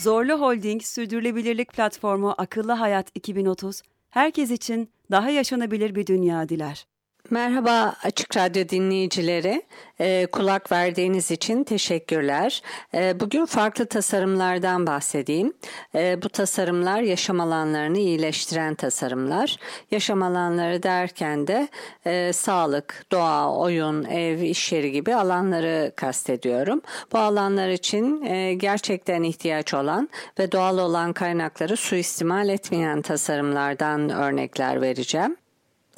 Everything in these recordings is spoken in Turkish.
Zorlu Holding Sürdürülebilirlik Platformu Akıllı Hayat 2030, herkes için daha yaşanabilir bir dünya diler. Merhaba Açık Radyo dinleyicileri. E, kulak verdiğiniz için teşekkürler. E, bugün farklı tasarımlardan bahsedeyim. E, bu tasarımlar yaşam alanlarını iyileştiren tasarımlar. Yaşam alanları derken de e, sağlık, doğa, oyun, ev, iş yeri gibi alanları kastediyorum. Bu alanlar için e, gerçekten ihtiyaç olan ve doğal olan kaynakları suistimal etmeyen tasarımlardan örnekler vereceğim.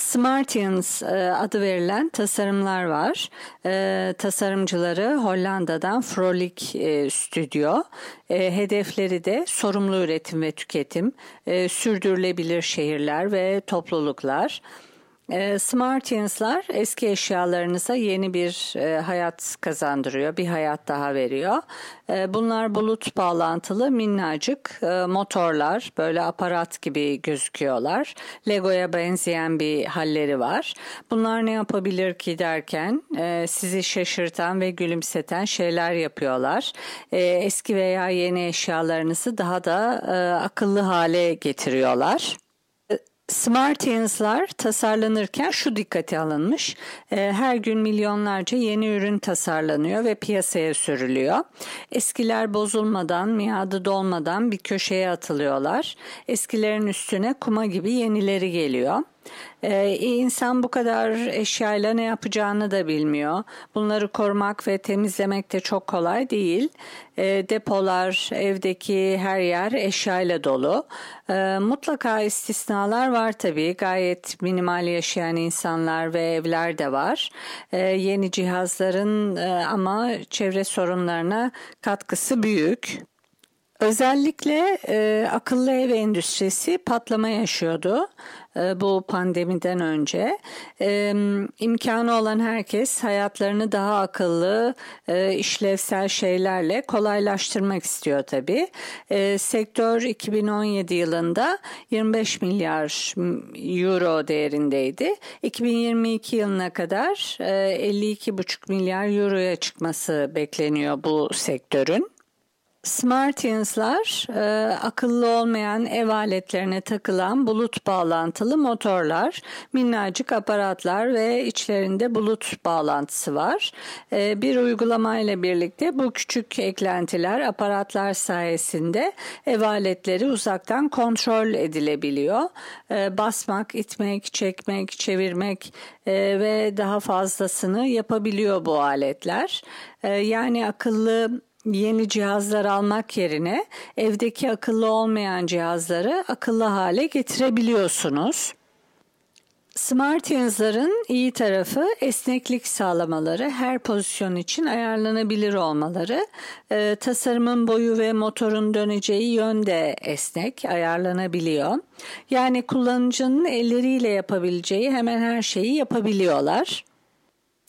Smartians e, adı verilen tasarımlar var. E, tasarımcıları Hollanda'dan Frolik e, Stüdyo. Hedefleri de sorumlu üretim ve tüketim, sürdürülebilir şehirler ve topluluklar. E, Smartians'lar eski eşyalarınıza yeni bir e, hayat kazandırıyor, bir hayat daha veriyor. E, bunlar bulut bağlantılı minnacık e, motorlar, böyle aparat gibi gözüküyorlar. Lego'ya benzeyen bir halleri var. Bunlar ne yapabilir ki derken e, sizi şaşırtan ve gülümseten şeyler yapıyorlar. Eski veya yeni eşyalarınızı daha da akıllı hale getiriyorlar. Smartians'lar tasarlanırken şu dikkate alınmış. Ee, her gün milyonlarca yeni ürün tasarlanıyor ve piyasaya sürülüyor. Eskiler bozulmadan, miadı dolmadan bir köşeye atılıyorlar. Eskilerin üstüne kuma gibi yenileri geliyor. Ee, insan bu kadar eşyayla ne yapacağını da bilmiyor. Bunları korumak ve temizlemek de çok kolay değil. Ee, depolar, evdeki her yer eşyayla dolu. Ee, mutlaka istisnalar var tabii. Gayet minimal yaşayan insanlar ve evler de var. Ee, yeni cihazların e, ama çevre sorunlarına katkısı büyük. Özellikle e, akıllı ev endüstrisi patlama yaşıyordu e, bu pandemiden önce. E, imkanı olan herkes hayatlarını daha akıllı, e, işlevsel şeylerle kolaylaştırmak istiyor tabii. E, sektör 2017 yılında 25 milyar euro değerindeydi. 2022 yılına kadar e, 52,5 milyar euroya çıkması bekleniyor bu sektörün. Smartians'lar e, akıllı olmayan ev aletlerine takılan bulut bağlantılı motorlar, minnacık aparatlar ve içlerinde bulut bağlantısı var. E, bir uygulamayla birlikte bu küçük eklentiler aparatlar sayesinde ev aletleri uzaktan kontrol edilebiliyor. E, basmak, itmek, çekmek, çevirmek e, ve daha fazlasını yapabiliyor bu aletler. E, yani akıllı yeni cihazlar almak yerine evdeki akıllı olmayan cihazları akıllı hale getirebiliyorsunuz. Smart cihazların iyi tarafı esneklik sağlamaları, her pozisyon için ayarlanabilir olmaları, e, tasarımın boyu ve motorun döneceği yön de esnek, ayarlanabiliyor. Yani kullanıcının elleriyle yapabileceği hemen her şeyi yapabiliyorlar.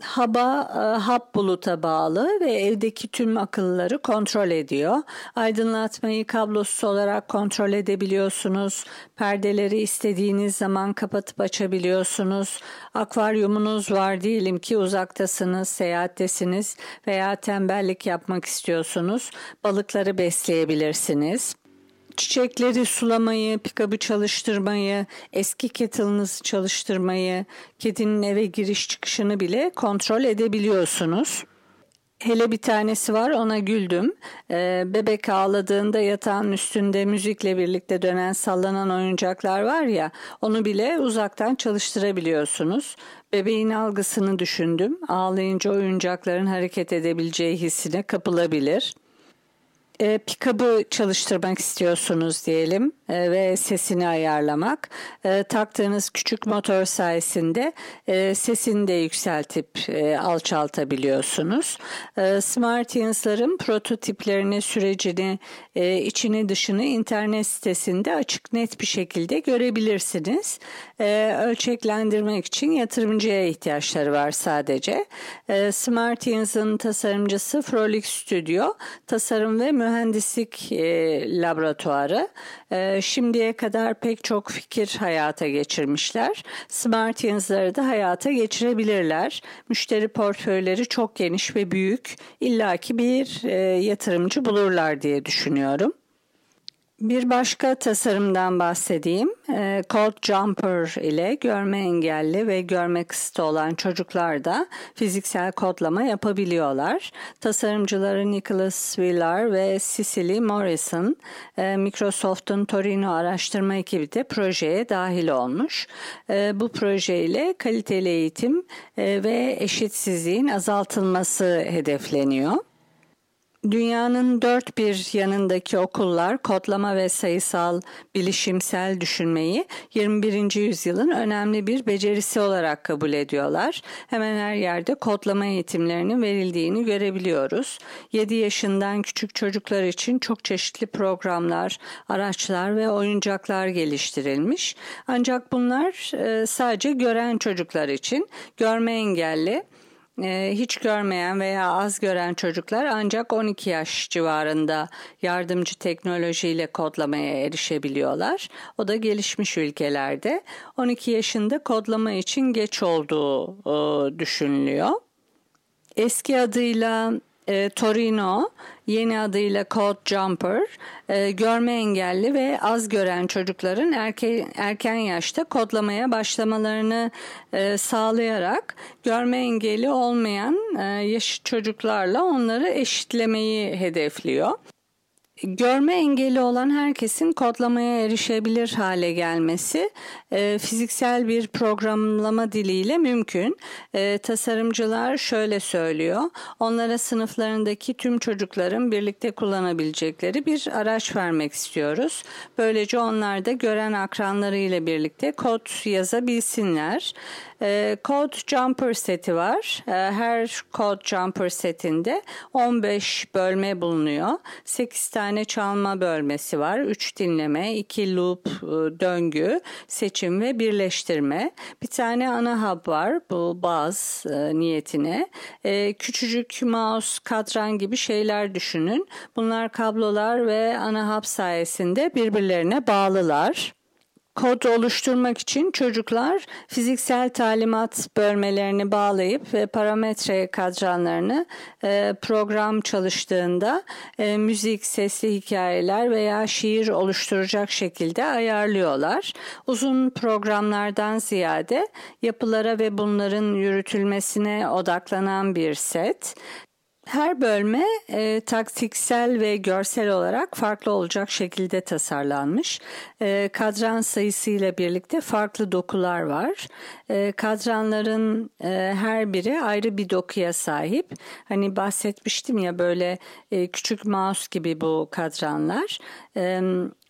Haba e, hap buluta bağlı ve evdeki tüm akılları kontrol ediyor. Aydınlatmayı kablosuz olarak kontrol edebiliyorsunuz. Perdeleri istediğiniz zaman kapatıp açabiliyorsunuz. Akvaryumunuz var diyelim ki uzaktasınız, seyahattesiniz veya tembellik yapmak istiyorsunuz. Balıkları besleyebilirsiniz çiçekleri sulamayı, pikabı çalıştırmayı, eski kettle'ınızı çalıştırmayı, kedinin eve giriş çıkışını bile kontrol edebiliyorsunuz. Hele bir tanesi var ona güldüm. Ee, bebek ağladığında yatağın üstünde müzikle birlikte dönen sallanan oyuncaklar var ya onu bile uzaktan çalıştırabiliyorsunuz. Bebeğin algısını düşündüm. Ağlayınca oyuncakların hareket edebileceği hissine kapılabilir e, pikabı çalıştırmak istiyorsunuz diyelim. e, ve sesini ayarlamak. E, taktığınız küçük motor sayesinde e, sesini de yükseltip e, alçaltabiliyorsunuz. E, SmartTunes'ların prototiplerini, sürecini, e, içini dışını internet sitesinde açık net bir şekilde görebilirsiniz. E, ölçeklendirmek için yatırımcıya ihtiyaçları var sadece. E, SmartTunes'ın tasarımcısı Frolic Studio, tasarım ve mühendislik e, laboratuvarı. E, şimdiye kadar pek çok fikir hayata geçirmişler. Smart Yıldızları da hayata geçirebilirler. Müşteri portföyleri çok geniş ve büyük. İlla ki bir e, yatırımcı bulurlar diye düşünüyorum. Bir başka tasarımdan bahsedeyim. E, Code Jumper ile görme engelli ve görme kısıtı olan çocuklar da fiziksel kodlama yapabiliyorlar. Tasarımcıları Nicholas Wheeler ve Cicely Morrison e, Microsoft'un Torino araştırma ekibi de projeye dahil olmuş. E, bu projeyle kaliteli eğitim ve eşitsizliğin azaltılması hedefleniyor. Dünyanın dört bir yanındaki okullar kodlama ve sayısal, bilişimsel düşünmeyi 21. yüzyılın önemli bir becerisi olarak kabul ediyorlar. Hemen her yerde kodlama eğitimlerinin verildiğini görebiliyoruz. 7 yaşından küçük çocuklar için çok çeşitli programlar, araçlar ve oyuncaklar geliştirilmiş. Ancak bunlar e, sadece gören çocuklar için, görme engelli, hiç görmeyen veya az gören çocuklar ancak 12 yaş civarında yardımcı teknolojiyle kodlamaya erişebiliyorlar. O da gelişmiş ülkelerde 12 yaşında kodlama için geç olduğu e, düşünülüyor. Eski adıyla e, Torino, yeni adıyla Code Jumper, e, görme engelli ve az gören çocukların erke, erken yaşta kodlamaya başlamalarını e, sağlayarak görme engeli olmayan e, yaş çocuklarla onları eşitlemeyi hedefliyor görme engeli olan herkesin kodlamaya erişebilir hale gelmesi e, fiziksel bir programlama diliyle mümkün. E, tasarımcılar şöyle söylüyor. Onlara sınıflarındaki tüm çocukların birlikte kullanabilecekleri bir araç vermek istiyoruz. Böylece onlar da gören akranlarıyla birlikte kod yazabilsinler. E, Code Jumper seti var. E, her Code Jumper setinde 15 bölme bulunuyor. 8 tane çalma bölmesi var. 3 dinleme, 2 loop e, döngü, seçim ve birleştirme. Bir tane ana hub var bu baz e, niyetine. E, küçücük mouse, kadran gibi şeyler düşünün. Bunlar kablolar ve ana hub sayesinde birbirlerine bağlılar. Kod oluşturmak için çocuklar fiziksel talimat bölmelerini bağlayıp ve parametre kadranlarını e, program çalıştığında e, müzik, sesli hikayeler veya şiir oluşturacak şekilde ayarlıyorlar. Uzun programlardan ziyade yapılara ve bunların yürütülmesine odaklanan bir set. Her bölme e, taktiksel ve görsel olarak farklı olacak şekilde tasarlanmış. E, kadran sayısıyla birlikte farklı dokular var. E, kadranların e, her biri ayrı bir dokuya sahip. Hani bahsetmiştim ya böyle e, küçük mouse gibi bu kadranlar. E,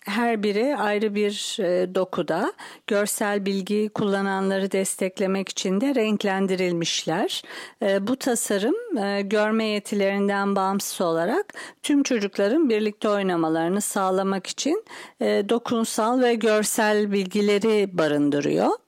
her biri ayrı bir e, dokuda görsel bilgi kullananları desteklemek için de renklendirilmişler. E, bu tasarım e, görme yetilerinden bağımsız olarak tüm çocukların birlikte oynamalarını sağlamak için dokunsal ve görsel bilgileri barındırıyor.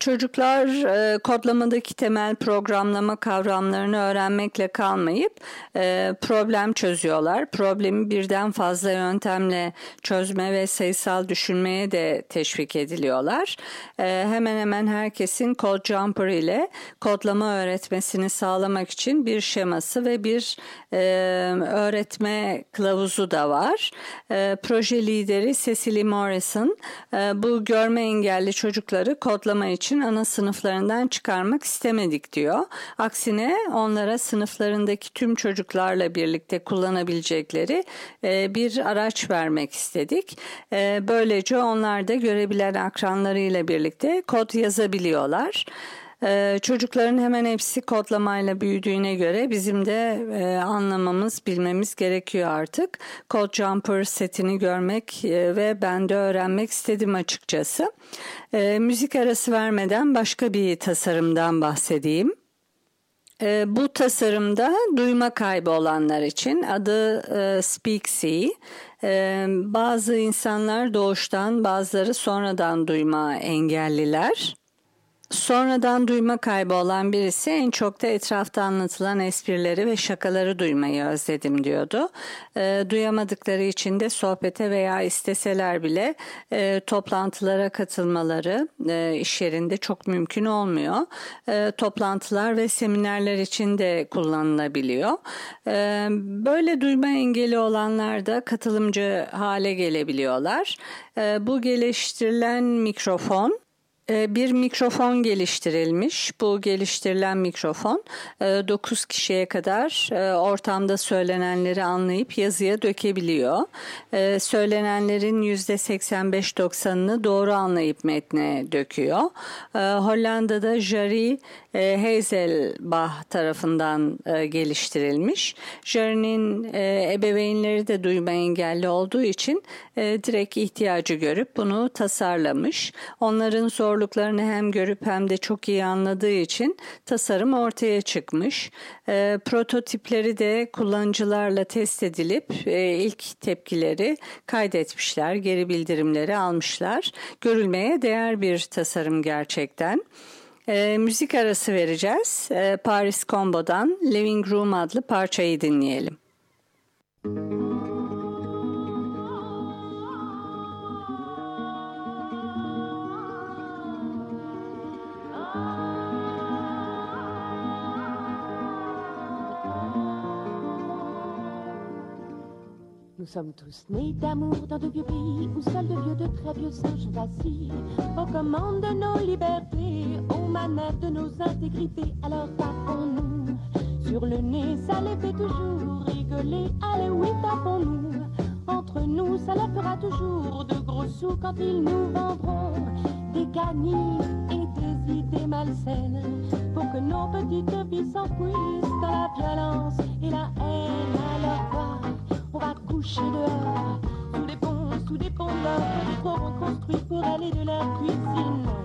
Çocuklar e, kodlamadaki temel programlama kavramlarını öğrenmekle kalmayıp e, problem çözüyorlar. Problemi birden fazla yöntemle çözme ve sayısal düşünmeye de teşvik ediliyorlar. E, hemen hemen herkesin Code Jumper ile kodlama öğretmesini sağlamak için bir şeması ve bir e, öğretme kılavuzu da var. E, proje lideri Cecily Morrison e, bu görme engelli çocukları kodlama için için ana sınıflarından çıkarmak istemedik diyor. Aksine onlara sınıflarındaki tüm çocuklarla birlikte kullanabilecekleri e, bir araç vermek istedik. E, böylece onlar da görebilen akranlarıyla birlikte kod yazabiliyorlar. Ee, çocukların hemen hepsi kodlamayla büyüdüğüne göre bizim de e, anlamamız, bilmemiz gerekiyor artık. Code Jumper setini görmek e, ve ben de öğrenmek istedim açıkçası. E, müzik arası vermeden başka bir tasarımdan bahsedeyim. E, bu tasarımda duyma kaybı olanlar için adı e, Speaksy. E, bazı insanlar doğuştan bazıları sonradan duyma engelliler. Sonradan duyma kaybı olan birisi en çok da etrafta anlatılan esprileri ve şakaları duymayı özledim diyordu. E, duyamadıkları için de sohbete veya isteseler bile e, toplantılara katılmaları e, iş yerinde çok mümkün olmuyor. E, toplantılar ve seminerler için de kullanılabiliyor. E, böyle duyma engeli olanlar da katılımcı hale gelebiliyorlar. E, bu geliştirilen mikrofon bir mikrofon geliştirilmiş. Bu geliştirilen mikrofon 9 e, kişiye kadar e, ortamda söylenenleri anlayıp yazıya dökebiliyor. E, söylenenlerin %85-90'ını doğru anlayıp metne döküyor. Hollanda'da Jari Hazelbach tarafından geliştirilmiş. Jari'nin ebeveynleri de duyma engelli olduğu için direkt ihtiyacı görüp bunu tasarlamış. Onların zor zorluklarını hem görüp hem de çok iyi anladığı için tasarım ortaya çıkmış. E, prototipleri de kullanıcılarla test edilip e, ilk tepkileri kaydetmişler, geri bildirimleri almışlar. Görülmeye değer bir tasarım gerçekten. E, müzik arası vereceğiz. E, Paris Combo'dan Living Room adlı parçayı dinleyelim. Müzik Nous sommes tous nés d'amour dans de vieux pays où seuls de vieux, de très vieux singes assis aux commandes de nos libertés, aux manettes de nos intégrités. Alors tapons-nous sur le nez, ça les fait toujours rigoler. Allez, oui, tapons-nous. Entre nous, ça leur fera toujours de gros sous quand ils nous vendront des canilles et des idées malsaines pour que nos petites vies s'enfouissent dans la violence et la haine parler de la cuisine.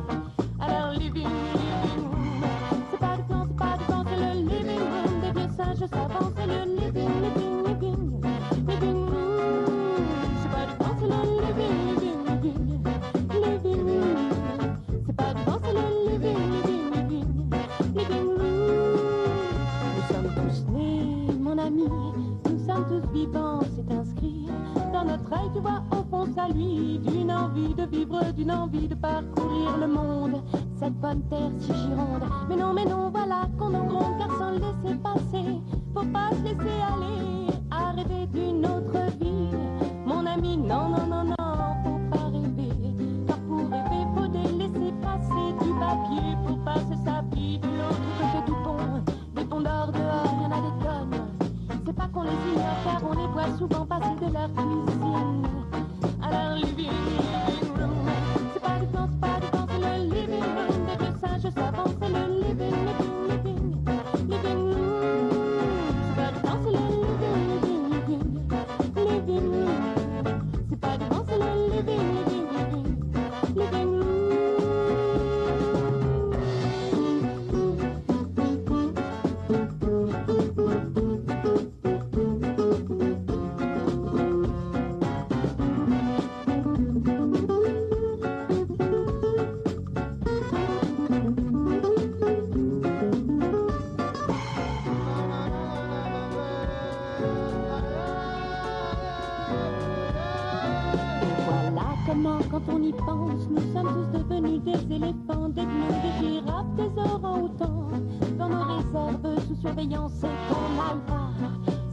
on y pense, nous sommes tous devenus des éléphants, des gnous, des girafes, des orangs-outans. Dans nos réserves, sous surveillance, c'est qu'on aille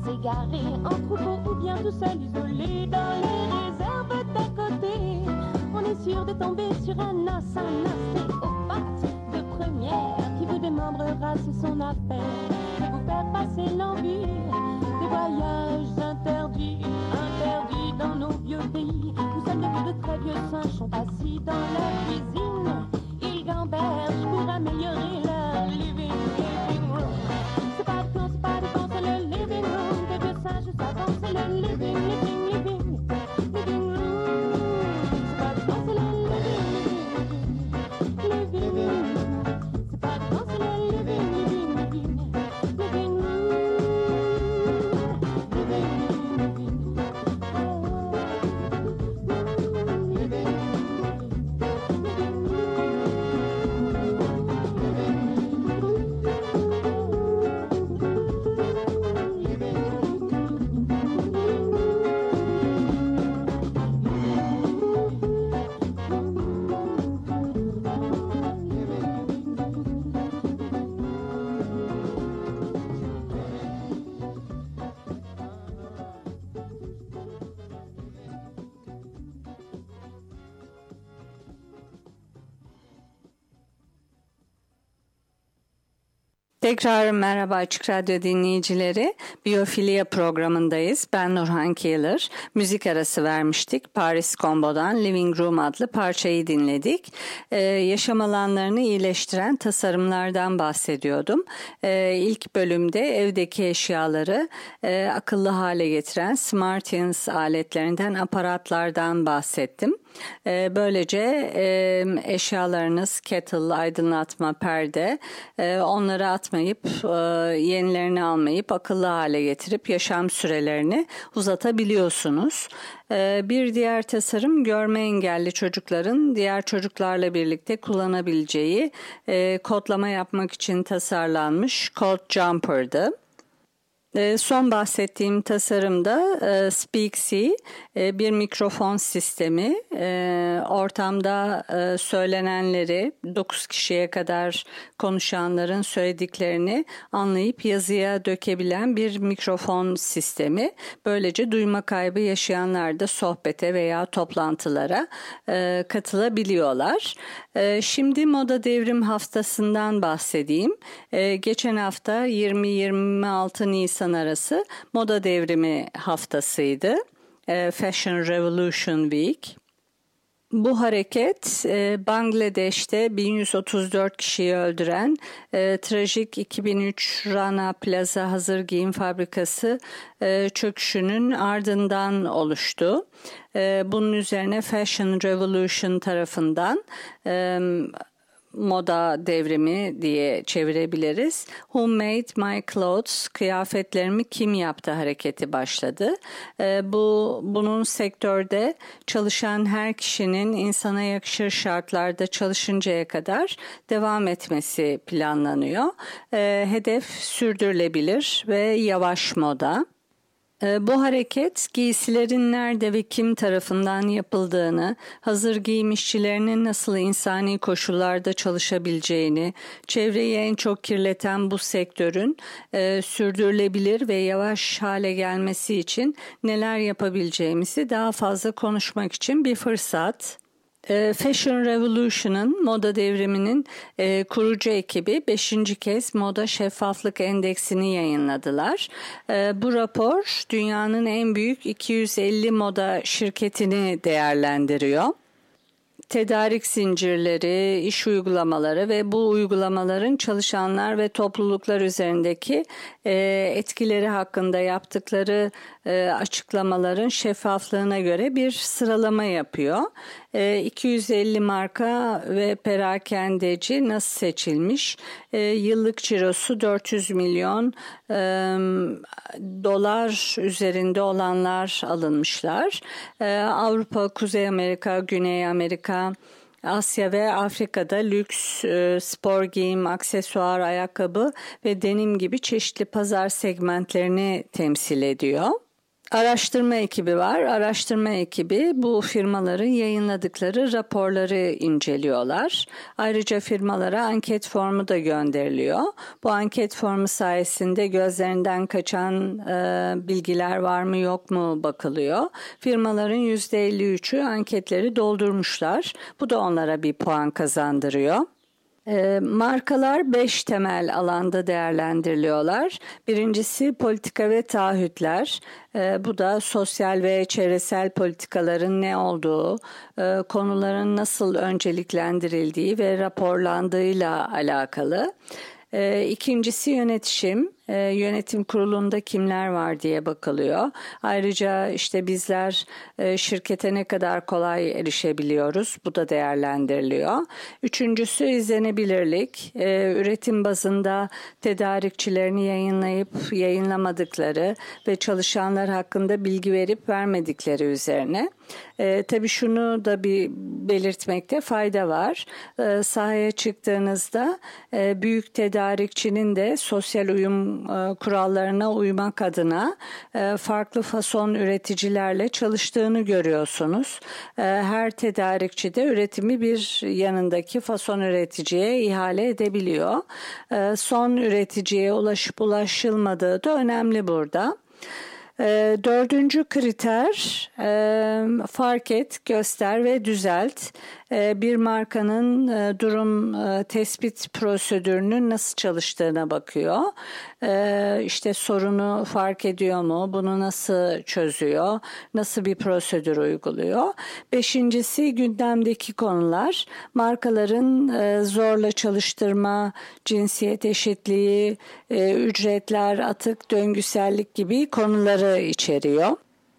s'égarer en troupeau ou bien tout seul, isolé dans les réserves d'à côté. On est sûr de tomber sur un as, un as de première qui vous démembrera, c'est son affaire. Et vous faire passer l'envie. don't Tekrar merhaba Açık Radyo dinleyicileri. Biyofilya programındayız. Ben Nurhan Keeler. Müzik arası vermiştik. Paris Combo'dan Living Room adlı parçayı dinledik. Ee, yaşam alanlarını iyileştiren tasarımlardan bahsediyordum. Ee, ilk bölümde evdeki eşyaları e, akıllı hale getiren Smartians aletlerinden, aparatlardan bahsettim. Ee, böylece e, eşyalarınız, kettle, aydınlatma, perde e, onları atmayıp e, yenilerini almayıp akıllı hale getirip yaşam sürelerini uzatabiliyorsunuz. Bir diğer tasarım görme engelli çocukların diğer çocuklarla birlikte kullanabileceği kodlama yapmak için tasarlanmış Code Jumper'dı. Ee, son bahsettiğim tasarımda e, Speaksy e, bir mikrofon sistemi. E, ortamda söylenenleri 9 kişiye kadar konuşanların söylediklerini anlayıp yazıya dökebilen bir mikrofon sistemi. Böylece duyma kaybı yaşayanlar da sohbete veya toplantılara katılabiliyorlar. Şimdi Moda Devrim Haftası'ndan bahsedeyim. Geçen hafta 20-26 Nisan Nisan arası moda devrimi haftasıydı. E, Fashion Revolution Week. Bu hareket e, Bangladeş'te 1134 kişiyi öldüren e, trajik 2003 Rana Plaza hazır giyim fabrikası e, çöküşünün ardından oluştu. Bunun üzerine Fashion Revolution tarafından moda devrimi diye çevirebiliriz. Who made my clothes? Kıyafetlerimi kim yaptı hareketi başladı. E, bu bunun sektörde çalışan her kişinin insana yakışır şartlarda çalışıncaya kadar devam etmesi planlanıyor. E, hedef sürdürülebilir ve yavaş moda. Ee, bu hareket giysilerin nerede ve kim tarafından yapıldığını, hazır giyim işçilerinin nasıl insani koşullarda çalışabileceğini, çevreyi en çok kirleten bu sektörün e, sürdürülebilir ve yavaş hale gelmesi için neler yapabileceğimizi daha fazla konuşmak için bir fırsat. Ee, Fashion Revolution'ın moda devriminin e, kurucu ekibi 5. kez Moda Şeffaflık Endeksini yayınladılar. E, bu rapor dünyanın en büyük 250 moda şirketini değerlendiriyor tedarik zincirleri, iş uygulamaları ve bu uygulamaların çalışanlar ve topluluklar üzerindeki e, etkileri hakkında yaptıkları e, açıklamaların şeffaflığına göre bir sıralama yapıyor. 250 e, marka ve perakendeci nasıl seçilmiş? E, yıllık cirosu 400 milyon dolar üzerinde olanlar alınmışlar. Avrupa, Kuzey Amerika, Güney Amerika, Asya ve Afrika'da lüks, spor giyim, aksesuar, ayakkabı ve denim gibi çeşitli pazar segmentlerini temsil ediyor. Araştırma ekibi var. Araştırma ekibi bu firmaların yayınladıkları raporları inceliyorlar. Ayrıca firmalara anket formu da gönderiliyor. Bu anket formu sayesinde gözlerinden kaçan e, bilgiler var mı yok mu bakılıyor. Firmaların %53'ü anketleri doldurmuşlar. Bu da onlara bir puan kazandırıyor. E, markalar beş temel alanda değerlendiriliyorlar. Birincisi politika ve taahhütler. E, bu da sosyal ve çevresel politikaların ne olduğu, e, konuların nasıl önceliklendirildiği ve raporlandığıyla alakalı. E, ikincisi yönetişim e, yönetim kurulunda kimler var diye bakılıyor. Ayrıca işte bizler e, şirkete ne kadar kolay erişebiliyoruz bu da değerlendiriliyor. Üçüncüsü izlenebilirlik. E, üretim bazında tedarikçilerini yayınlayıp yayınlamadıkları ve çalışanlar hakkında bilgi verip vermedikleri üzerine. E, tabii şunu da bir belirtmekte fayda var. E, sahaya çıktığınızda e, büyük tedarikçinin de sosyal uyum e, kurallarına uymak adına e, farklı fason üreticilerle çalıştığını görüyorsunuz. E, her tedarikçi de üretimi bir yanındaki fason üreticiye ihale edebiliyor. Son üreticiye ulaşıp ulaşılmadığı da önemli burada. E, dördüncü kriter e, fark et, göster ve düzelt. E, bir markanın e, durum e, tespit prosedürünün nasıl çalıştığına bakıyor. E, işte sorunu fark ediyor mu, bunu nasıl çözüyor, nasıl bir prosedür uyguluyor. Beşincisi gündemdeki konular. Markaların e, zorla çalıştırma, cinsiyet eşitliği, e, ücretler, atık, döngüsellik gibi konuları içeriyor.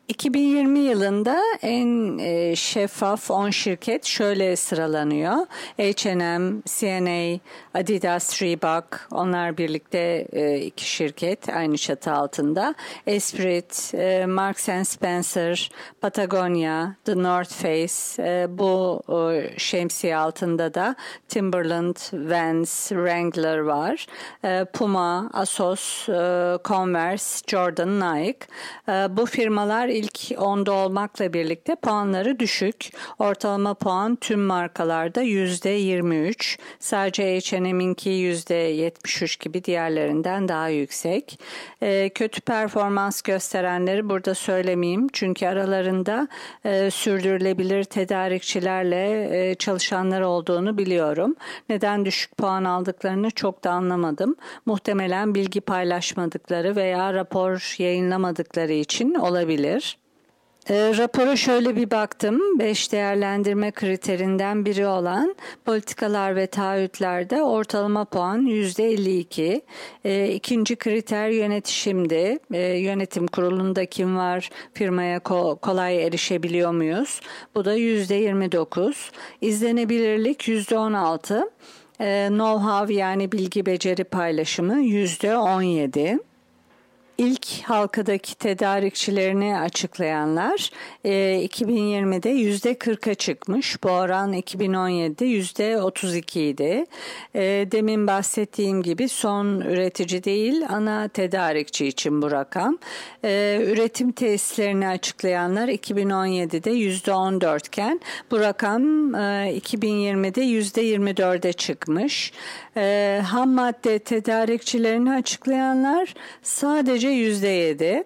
2020 yılında en e, şeffaf 10 şirket şöyle sıralanıyor. H&M, CNA, Adidas, Reebok onlar birlikte e, iki şirket aynı çatı altında. Esprit, e, Marks Spencer, Patagonia, The North Face e, bu şemsiye altında da Timberland, Vans, Wrangler var. Puma, Asos, Converse, Jordan, Nike. Bu firmalar ilk onda olmakla birlikte puanları düşük. Ortalama puan tüm markalarda %23. Sadece H&M'inki %73 gibi diğerlerinden daha yüksek. E, kötü performans gösterenleri burada söylemeyeyim. Çünkü aralarında e, sürdürülebilir tedarikçilerle e, çalışanlar olduğunu biliyorum. Neden düşük puan aldıklarını çok da anlamadım. Muhtemelen bilgi paylaşmadıkları veya rapor yayınlamadıkları için olabilir. E, rapora şöyle bir baktım. Beş değerlendirme kriterinden biri olan politikalar ve taahhütlerde ortalama puan %52. E, ikinci kriter yönetişimdi. E, yönetim kurulunda kim var, firmaya ko- kolay erişebiliyor muyuz? Bu da %29. İzlenebilirlik %16. E, know-how yani bilgi beceri paylaşımı %17 ilk halkadaki tedarikçilerini açıklayanlar e, 2020'de yüzde 40'a çıkmış. Bu oran 2017'de yüzde 32 idi. E, demin bahsettiğim gibi son üretici değil ana tedarikçi için bu rakam. E, üretim tesislerini açıklayanlar 2017'de yüzde 14 iken bu rakam e, 2020'de yüzde 24'e çıkmış. E, ham madde tedarikçilerini açıklayanlar sadece yüzde yedi.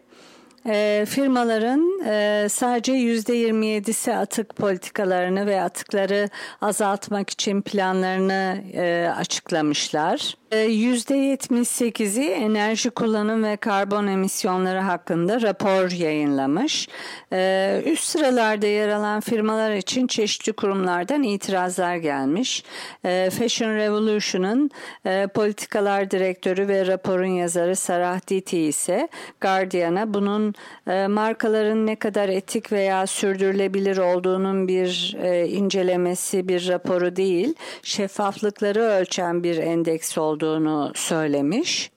E, firmaların e, sadece yüzde 27'si atık politikalarını ve atıkları azaltmak için planlarını e, açıklamışlar. %78'i ee, enerji kullanım ve karbon emisyonları hakkında rapor yayınlamış. Ee, üst sıralarda yer alan firmalar için çeşitli kurumlardan itirazlar gelmiş. Ee, Fashion Revolution'ın e, politikalar direktörü ve raporun yazarı Sarah Diti ise Guardian'a bunun e, markaların ne kadar etik veya sürdürülebilir olduğunun bir e, incelemesi, bir raporu değil, şeffaflıkları ölçen bir endeks olduğunu olduğunu söylemiş.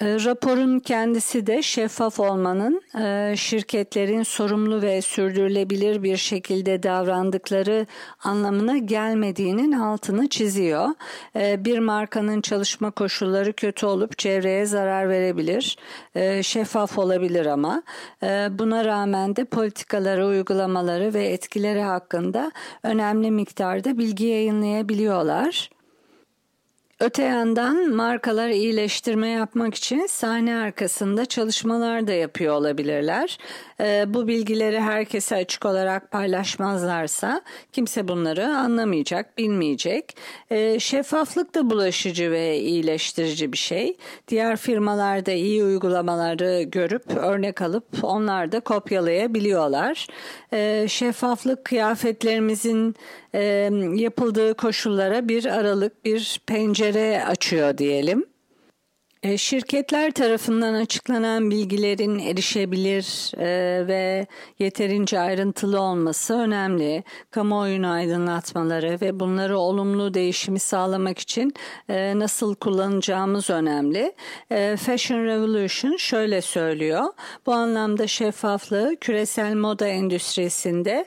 E, raporun kendisi de şeffaf olmanın e, şirketlerin sorumlu ve sürdürülebilir bir şekilde davrandıkları anlamına gelmediğinin altını çiziyor. E, bir markanın çalışma koşulları kötü olup çevreye zarar verebilir, şeffaf olabilir ama buna rağmen de politikaları, uygulamaları ve etkileri hakkında önemli miktarda bilgi yayınlayabiliyorlar. Öte yandan markalar iyileştirme yapmak için sahne arkasında çalışmalar da yapıyor olabilirler. Ee, bu bilgileri herkese açık olarak paylaşmazlarsa kimse bunları anlamayacak, bilmeyecek. Ee, şeffaflık da bulaşıcı ve iyileştirici bir şey. Diğer firmalar da iyi uygulamaları görüp örnek alıp onlar da kopyalayabiliyorlar. Ee, şeffaflık kıyafetlerimizin e, yapıldığı koşullara bir aralık, bir pencere açıyor diyelim. E, şirketler tarafından açıklanan bilgilerin erişebilir e, ve yeterince ayrıntılı olması önemli. Kamuoyunu aydınlatmaları ve bunları olumlu değişimi sağlamak için e, nasıl kullanacağımız önemli. Fashion Revolution şöyle söylüyor. Bu anlamda şeffaflığı küresel moda endüstrisinde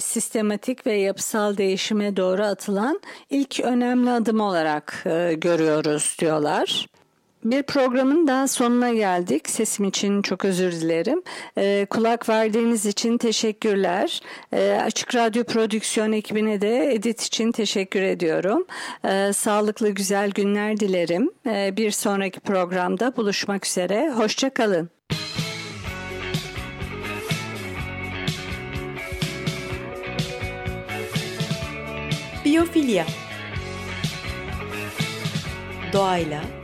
sistematik ve yapısal değişime doğru atılan ilk önemli adım olarak görüyoruz diyorlar. Bir programın daha sonuna geldik. Sesim için çok özür dilerim. E, kulak verdiğiniz için teşekkürler. E, Açık Radyo Prodüksiyon ekibine de Edit için teşekkür ediyorum. E, sağlıklı güzel günler dilerim. E, bir sonraki programda buluşmak üzere. Hoşçakalın. Biyofilya Doğayla